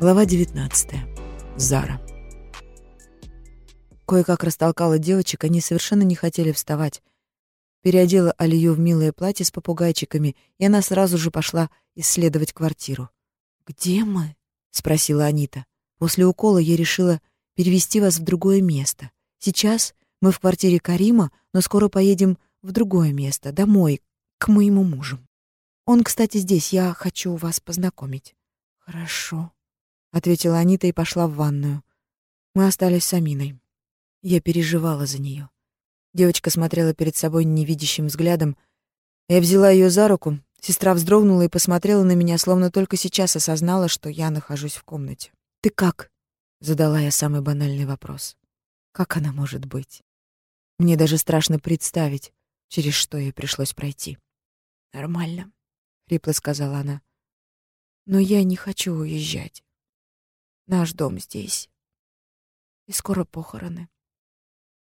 Глава 19. Зара. Кое-как растолкала девочек, они совершенно не хотели вставать. Переодела Алию в милое платье с попугайчиками, и она сразу же пошла исследовать квартиру. «Где мы?» — спросила Анита. «После укола я решила перевести вас в другое место. Сейчас мы в квартире Карима, но скоро поедем в другое место, домой, к моему мужу. Он, кстати, здесь, я хочу вас познакомить». «Хорошо», — ответила Анита и пошла в ванную. Мы остались с Аминой. Я переживала за нее. Девочка смотрела перед собой невидящим взглядом. Я взяла ее за руку. Сестра вздрогнула и посмотрела на меня, словно только сейчас осознала, что я нахожусь в комнате. «Ты как?» — задала я самый банальный вопрос. «Как она может быть?» Мне даже страшно представить, через что ей пришлось пройти. «Нормально», — хрипло сказала она. «Но я не хочу уезжать. Наш дом здесь. И скоро похороны.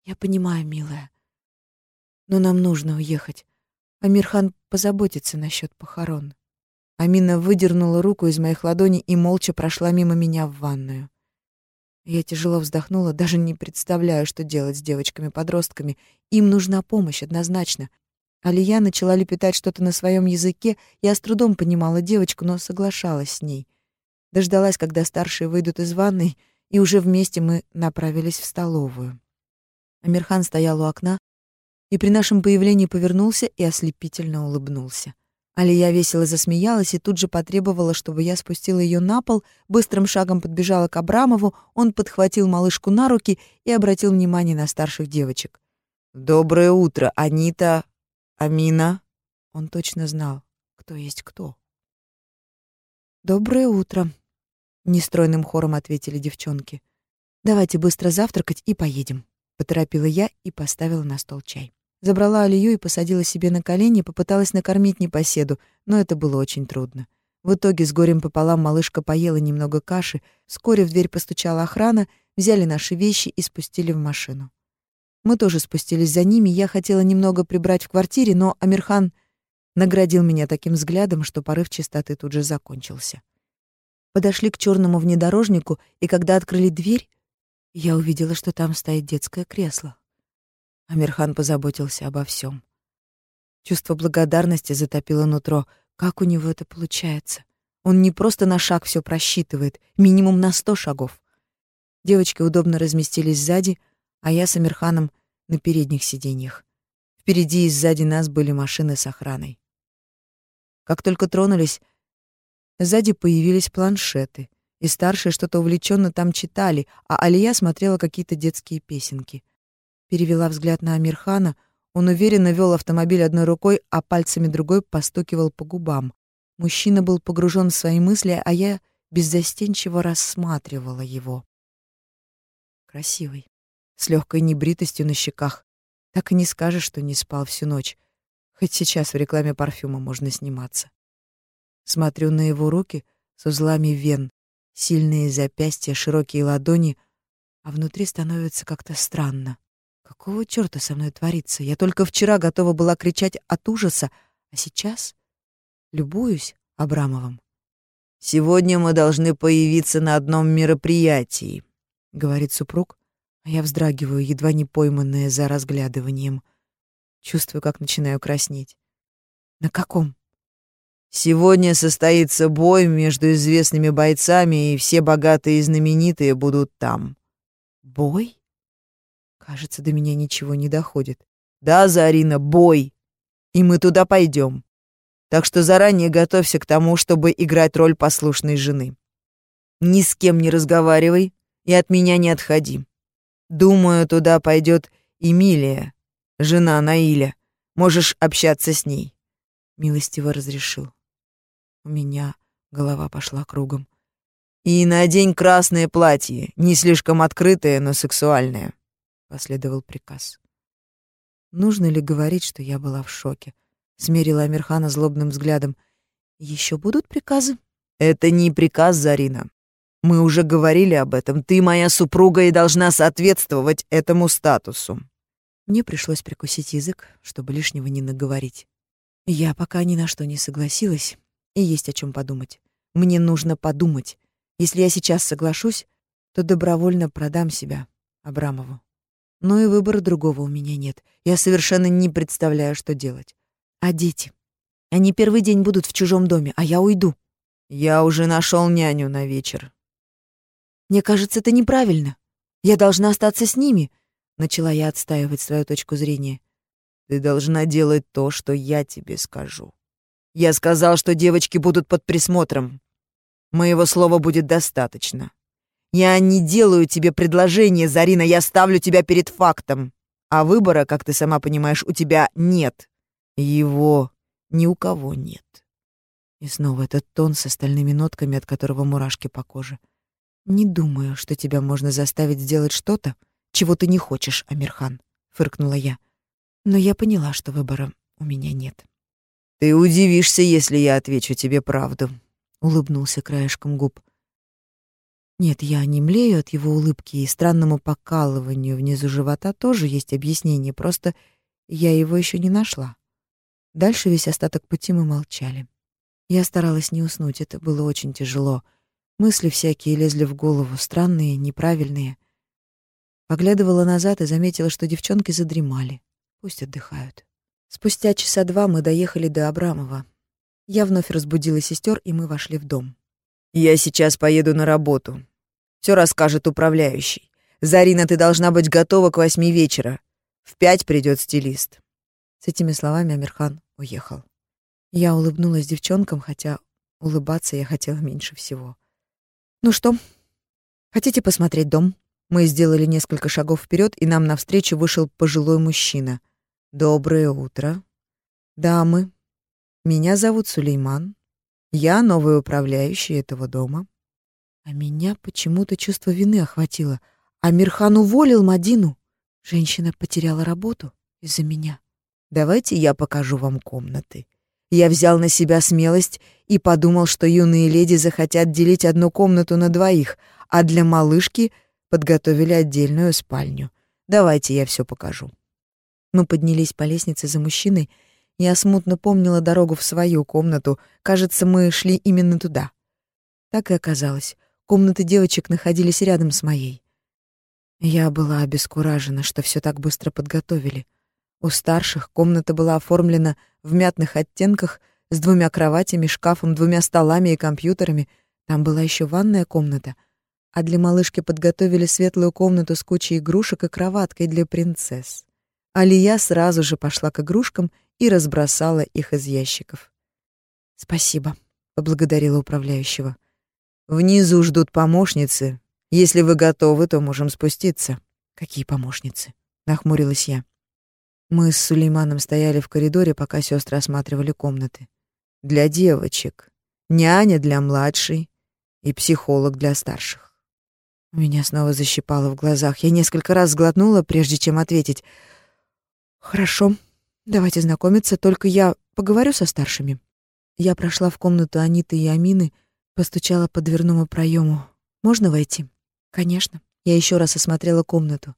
Я понимаю, милая. Но нам нужно уехать. Амирхан позаботится насчет похорон. Амина выдернула руку из моих ладоней и молча прошла мимо меня в ванную. Я тяжело вздохнула, даже не представляю, что делать с девочками-подростками. Им нужна помощь, однозначно. Алия начала лепетать что-то на своем языке. Я с трудом понимала девочку, но соглашалась с ней. Дождалась, когда старшие выйдут из ванной, и уже вместе мы направились в столовую. Амирхан стоял у окна и при нашем появлении повернулся и ослепительно улыбнулся. Алия весело засмеялась и тут же потребовала, чтобы я спустила ее на пол, быстрым шагом подбежала к Абрамову, он подхватил малышку на руки и обратил внимание на старших девочек. «Доброе утро, Анита, Амина». Он точно знал, кто есть кто. «Доброе утро», Нестройным хором ответили девчонки. «Давайте быстро завтракать и поедем», — поторопила я и поставила на стол чай. Забрала Алию и посадила себе на колени, попыталась накормить непоседу, но это было очень трудно. В итоге с горем пополам малышка поела немного каши, вскоре в дверь постучала охрана, взяли наши вещи и спустили в машину. Мы тоже спустились за ними, я хотела немного прибрать в квартире, но Амирхан наградил меня таким взглядом, что порыв чистоты тут же закончился. Подошли к черному внедорожнику, и когда открыли дверь, я увидела, что там стоит детское кресло. Амирхан позаботился обо всем. Чувство благодарности затопило нутро. Как у него это получается? Он не просто на шаг все просчитывает, минимум на сто шагов. Девочки удобно разместились сзади, а я с Амирханом на передних сиденьях. Впереди и сзади нас были машины с охраной. Как только тронулись, Сзади появились планшеты, и старшие что-то увлеченно там читали, а Алия смотрела какие-то детские песенки. Перевела взгляд на Амирхана, он уверенно вел автомобиль одной рукой, а пальцами другой постукивал по губам. Мужчина был погружен в свои мысли, а я беззастенчиво рассматривала его. Красивый, с легкой небритостью на щеках. Так и не скажешь, что не спал всю ночь. Хоть сейчас в рекламе парфюма можно сниматься. Смотрю на его руки с узлами вен, сильные запястья, широкие ладони, а внутри становится как-то странно. Какого чёрта со мной творится? Я только вчера готова была кричать от ужаса, а сейчас любуюсь Абрамовым. «Сегодня мы должны появиться на одном мероприятии», — говорит супруг, а я вздрагиваю, едва не пойманная за разглядыванием. Чувствую, как начинаю краснеть. «На каком?» Сегодня состоится бой между известными бойцами, и все богатые и знаменитые будут там. Бой? Кажется, до меня ничего не доходит. Да, Зарина, бой. И мы туда пойдем. Так что заранее готовься к тому, чтобы играть роль послушной жены. Ни с кем не разговаривай и от меня не отходи. Думаю, туда пойдет Эмилия, жена Наиля. Можешь общаться с ней. Милостиво разрешил. У меня голова пошла кругом. «И надень красное платье, не слишком открытое, но сексуальное», — последовал приказ. Нужно ли говорить, что я была в шоке? Смерила Амирхана злобным взглядом. «Еще будут приказы?» «Это не приказ, Зарина. Мы уже говорили об этом. Ты моя супруга и должна соответствовать этому статусу». Мне пришлось прикусить язык, чтобы лишнего не наговорить. Я пока ни на что не согласилась, и есть о чем подумать. Мне нужно подумать. Если я сейчас соглашусь, то добровольно продам себя Абрамову. Но и выбора другого у меня нет. Я совершенно не представляю, что делать. А дети? Они первый день будут в чужом доме, а я уйду. Я уже нашел няню на вечер. Мне кажется, это неправильно. Я должна остаться с ними, начала я отстаивать свою точку зрения. Ты должна делать то, что я тебе скажу. Я сказал, что девочки будут под присмотром. Моего слова будет достаточно. Я не делаю тебе предложение, Зарина, я ставлю тебя перед фактом. А выбора, как ты сама понимаешь, у тебя нет. Его ни у кого нет. И снова этот тон с остальными нотками, от которого мурашки по коже. Не думаю, что тебя можно заставить сделать что-то, чего ты не хочешь, Амирхан, фыркнула я. Но я поняла, что выбора у меня нет. Ты удивишься, если я отвечу тебе правду, улыбнулся краешком губ. Нет, я не млею от его улыбки, и странному покалыванию внизу живота тоже есть объяснение, просто я его еще не нашла. Дальше весь остаток пути мы молчали. Я старалась не уснуть, это было очень тяжело. Мысли всякие лезли в голову, странные, неправильные. Поглядывала назад и заметила, что девчонки задремали. Пусть отдыхают. Спустя часа два мы доехали до Абрамова. Я вновь разбудила сестер, и мы вошли в дом. «Я сейчас поеду на работу. Все расскажет управляющий. Зарина, ты должна быть готова к восьми вечера. В пять придет стилист». С этими словами Амирхан уехал. Я улыбнулась девчонкам, хотя улыбаться я хотела меньше всего. «Ну что, хотите посмотреть дом?» Мы сделали несколько шагов вперед, и нам навстречу вышел пожилой мужчина. «Доброе утро. Дамы, меня зовут Сулейман. Я новый управляющий этого дома. А меня почему-то чувство вины охватило. Амирхан уволил Мадину. Женщина потеряла работу из-за меня. Давайте я покажу вам комнаты. Я взял на себя смелость и подумал, что юные леди захотят делить одну комнату на двоих, а для малышки подготовили отдельную спальню. Давайте я все покажу. Мы поднялись по лестнице за мужчиной, я смутно помнила дорогу в свою комнату. Кажется, мы шли именно туда. Так и оказалось. Комнаты девочек находились рядом с моей. Я была обескуражена, что все так быстро подготовили. У старших комната была оформлена в мятных оттенках с двумя кроватями, шкафом, двумя столами и компьютерами. Там была еще ванная комната. А для малышки подготовили светлую комнату с кучей игрушек и кроваткой для принцесс. Алия сразу же пошла к игрушкам и разбросала их из ящиков. «Спасибо», — поблагодарила управляющего. «Внизу ждут помощницы. Если вы готовы, то можем спуститься». «Какие помощницы?» — нахмурилась я. Мы с Сулейманом стояли в коридоре, пока сестры осматривали комнаты. «Для девочек. Няня для младшей и психолог для старших». Меня снова защипало в глазах. Я несколько раз сглотнула, прежде чем ответить. «Хорошо», Давайте знакомиться, только я поговорю со старшими. Я прошла в комнату Аниты и Амины, постучала по дверному проему. Можно войти? Конечно. Я еще раз осмотрела комнату.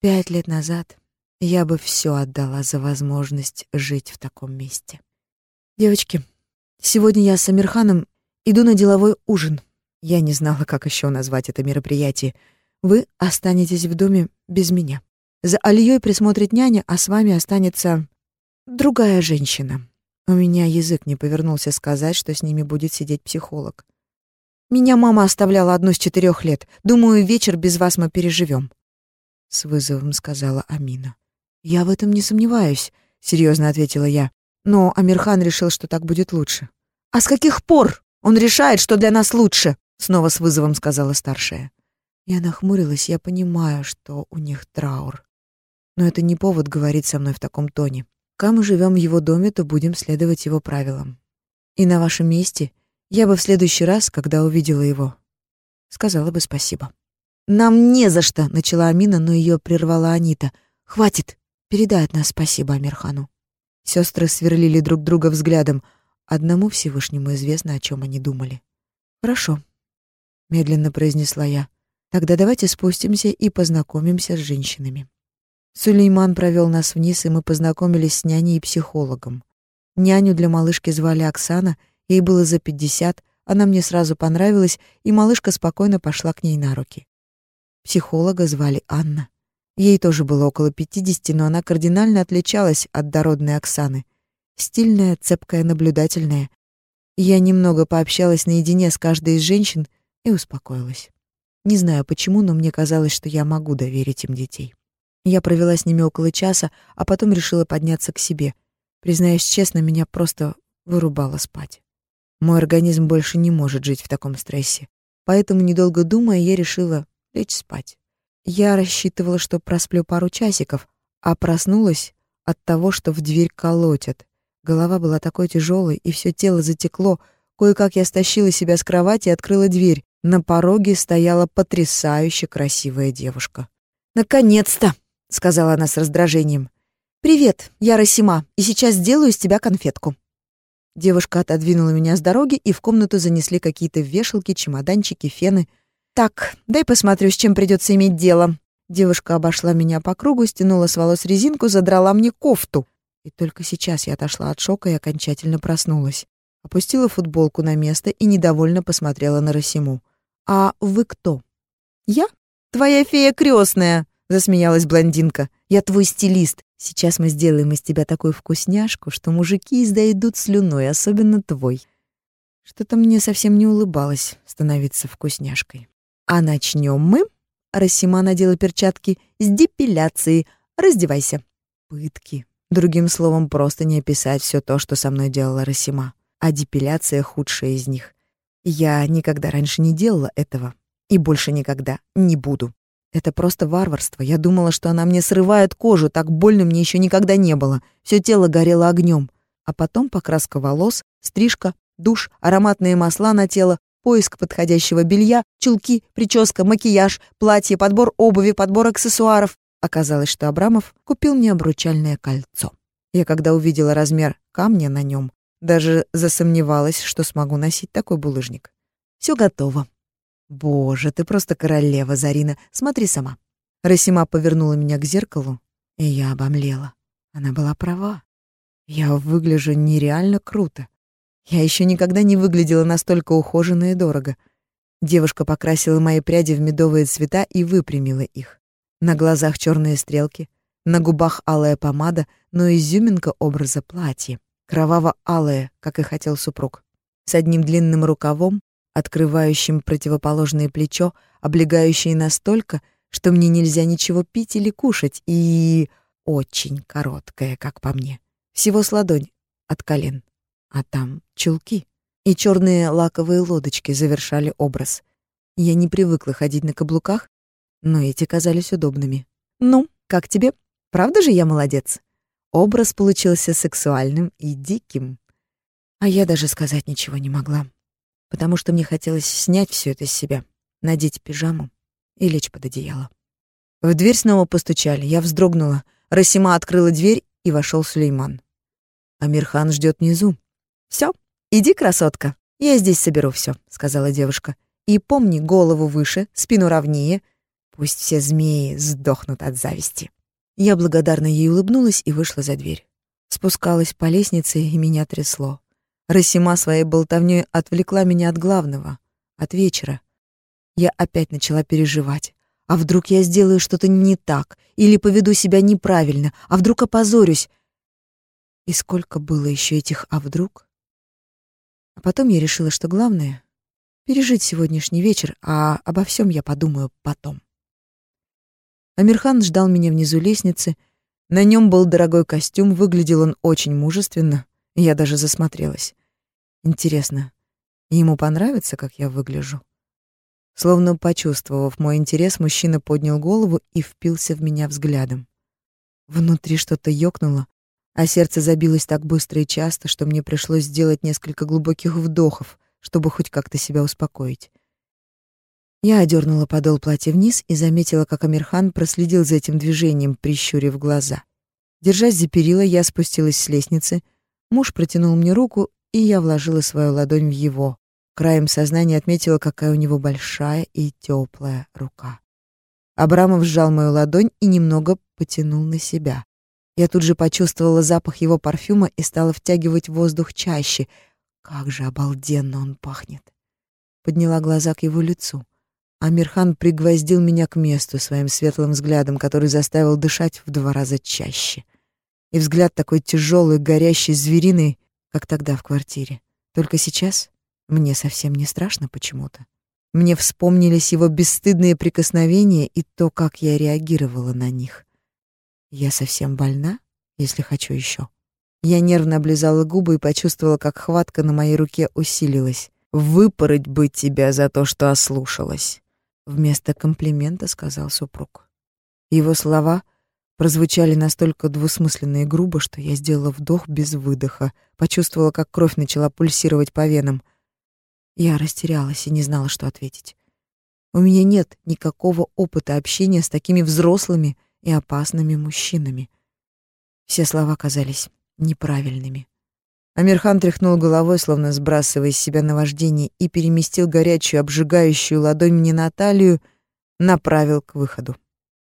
Пять лет назад я бы все отдала за возможность жить в таком месте. Девочки, сегодня я с Амирханом иду на деловой ужин. Я не знала, как еще назвать это мероприятие. Вы останетесь в доме без меня. За Алией присмотрит няня, а с вами останется Другая женщина. У меня язык не повернулся сказать, что с ними будет сидеть психолог. Меня мама оставляла одну с четырех лет. Думаю, вечер без вас мы переживем. С вызовом сказала Амина. Я в этом не сомневаюсь, серьезно ответила я. Но Амирхан решил, что так будет лучше. А с каких пор он решает, что для нас лучше? Снова с вызовом сказала старшая. Я нахмурилась, я понимаю, что у них траур. Но это не повод говорить со мной в таком тоне. Пока мы живем в его доме, то будем следовать его правилам. И на вашем месте я бы в следующий раз, когда увидела его, сказала бы спасибо. «Нам не за что!» — начала Амина, но ее прервала Анита. «Хватит! Передай от нас спасибо Амирхану». Сестры сверлили друг друга взглядом. Одному Всевышнему известно, о чем они думали. «Хорошо», — медленно произнесла я. «Тогда давайте спустимся и познакомимся с женщинами». Сулейман провел нас вниз, и мы познакомились с няней и психологом. Няню для малышки звали Оксана, ей было за пятьдесят, Она мне сразу понравилась, и малышка спокойно пошла к ней на руки. Психолога звали Анна. Ей тоже было около пятидесяти, но она кардинально отличалась от дородной Оксаны. Стильная, цепкая, наблюдательная. Я немного пообщалась наедине с каждой из женщин и успокоилась. Не знаю почему, но мне казалось, что я могу доверить им детей. Я провела с ними около часа, а потом решила подняться к себе. Признаюсь честно, меня просто вырубало спать. Мой организм больше не может жить в таком стрессе. Поэтому, недолго думая, я решила лечь спать. Я рассчитывала, что просплю пару часиков, а проснулась от того, что в дверь колотят. Голова была такой тяжелой, и все тело затекло. Кое-как я стащила себя с кровати и открыла дверь. На пороге стояла потрясающе красивая девушка. «Наконец-то!» — сказала она с раздражением. «Привет, я Расима, и сейчас сделаю из тебя конфетку». Девушка отодвинула меня с дороги, и в комнату занесли какие-то вешалки, чемоданчики, фены. «Так, дай посмотрю, с чем придется иметь дело». Девушка обошла меня по кругу, стянула с волос резинку, задрала мне кофту. И только сейчас я отошла от шока и окончательно проснулась. Опустила футболку на место и недовольно посмотрела на Росиму. «А вы кто?» «Я? Твоя фея крестная!» — засмеялась блондинка. «Я твой стилист. Сейчас мы сделаем из тебя такую вкусняшку, что мужики издают слюной, особенно твой. Что-то мне совсем не улыбалось становиться вкусняшкой. А начнем мы, Расима надела перчатки, с депиляции. Раздевайся. Пытки. Другим словом, просто не описать все то, что со мной делала Расима. А депиляция худшая из них. Я никогда раньше не делала этого. И больше никогда не буду. Это просто варварство. Я думала, что она мне срывает кожу, так больно мне еще никогда не было. Все тело горело огнем. А потом покраска волос, стрижка, душ, ароматные масла на тело, поиск подходящего белья, чулки, прическа, макияж, платье, подбор обуви, подбор аксессуаров. Оказалось, что Абрамов купил мне обручальное кольцо. Я когда увидела размер камня на нем, даже засомневалась, что смогу носить такой булыжник. Все готово. Боже, ты просто королева, Зарина. Смотри сама. Расима повернула меня к зеркалу, и я обомлела. Она была права. Я выгляжу нереально круто. Я еще никогда не выглядела настолько ухоженно и дорого. Девушка покрасила мои пряди в медовые цвета и выпрямила их. На глазах черные стрелки, на губах алая помада, но изюминка образа платья. Кроваво-алое, как и хотел супруг. С одним длинным рукавом открывающим противоположное плечо, облегающее настолько, что мне нельзя ничего пить или кушать, и очень короткое, как по мне. Всего с ладонь от колен. А там чулки. И черные лаковые лодочки завершали образ. Я не привыкла ходить на каблуках, но эти казались удобными. «Ну, как тебе? Правда же я молодец?» Образ получился сексуальным и диким. А я даже сказать ничего не могла потому что мне хотелось снять все это с себя, надеть пижаму и лечь под одеяло. В дверь снова постучали, я вздрогнула. Расима открыла дверь, и вошел Сулейман. Амирхан ждет внизу. Все, иди, красотка, я здесь соберу все, сказала девушка. И помни, голову выше, спину ровнее. Пусть все змеи сдохнут от зависти. Я благодарно ей улыбнулась и вышла за дверь. Спускалась по лестнице, и меня трясло. Расима своей болтовнёй отвлекла меня от главного, от вечера. Я опять начала переживать. А вдруг я сделаю что-то не так или поведу себя неправильно, а вдруг опозорюсь? И сколько было еще этих «а вдруг»? А потом я решила, что главное — пережить сегодняшний вечер, а обо всем я подумаю потом. Амирхан ждал меня внизу лестницы. На нем был дорогой костюм, выглядел он очень мужественно. Я даже засмотрелась. Интересно, ему понравится, как я выгляжу? Словно почувствовав мой интерес, мужчина поднял голову и впился в меня взглядом. Внутри что-то ёкнуло, а сердце забилось так быстро и часто, что мне пришлось сделать несколько глубоких вдохов, чтобы хоть как-то себя успокоить. Я одернула подол платья вниз и заметила, как Амирхан проследил за этим движением, прищурив глаза. Держась за перила, я спустилась с лестницы. Муж протянул мне руку, и я вложила свою ладонь в его. Краем сознания отметила, какая у него большая и теплая рука. Абрамов сжал мою ладонь и немного потянул на себя. Я тут же почувствовала запах его парфюма и стала втягивать воздух чаще. Как же обалденно он пахнет. подняла глаза к его лицу. Амирхан пригвоздил меня к месту своим светлым взглядом, который заставил дышать в два раза чаще. И взгляд такой тяжелый, горящий, звериный, как тогда в квартире. Только сейчас мне совсем не страшно почему-то. Мне вспомнились его бесстыдные прикосновения и то, как я реагировала на них. Я совсем больна, если хочу еще. Я нервно облизала губы и почувствовала, как хватка на моей руке усилилась. «Выпороть бы тебя за то, что ослушалась!» Вместо комплимента сказал супруг. Его слова прозвучали настолько двусмысленно и грубо, что я сделала вдох без выдоха, почувствовала, как кровь начала пульсировать по венам. Я растерялась и не знала, что ответить. У меня нет никакого опыта общения с такими взрослыми и опасными мужчинами. Все слова казались неправильными. Амирхан тряхнул головой, словно сбрасывая с себя наваждение, и переместил горячую, обжигающую ладонь мне на талию, направил к выходу.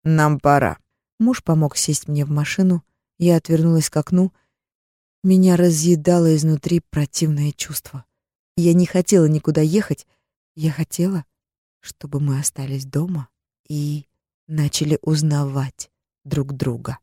«Нам пора». Муж помог сесть мне в машину, я отвернулась к окну. Меня разъедало изнутри противное чувство. Я не хотела никуда ехать, я хотела, чтобы мы остались дома и начали узнавать друг друга.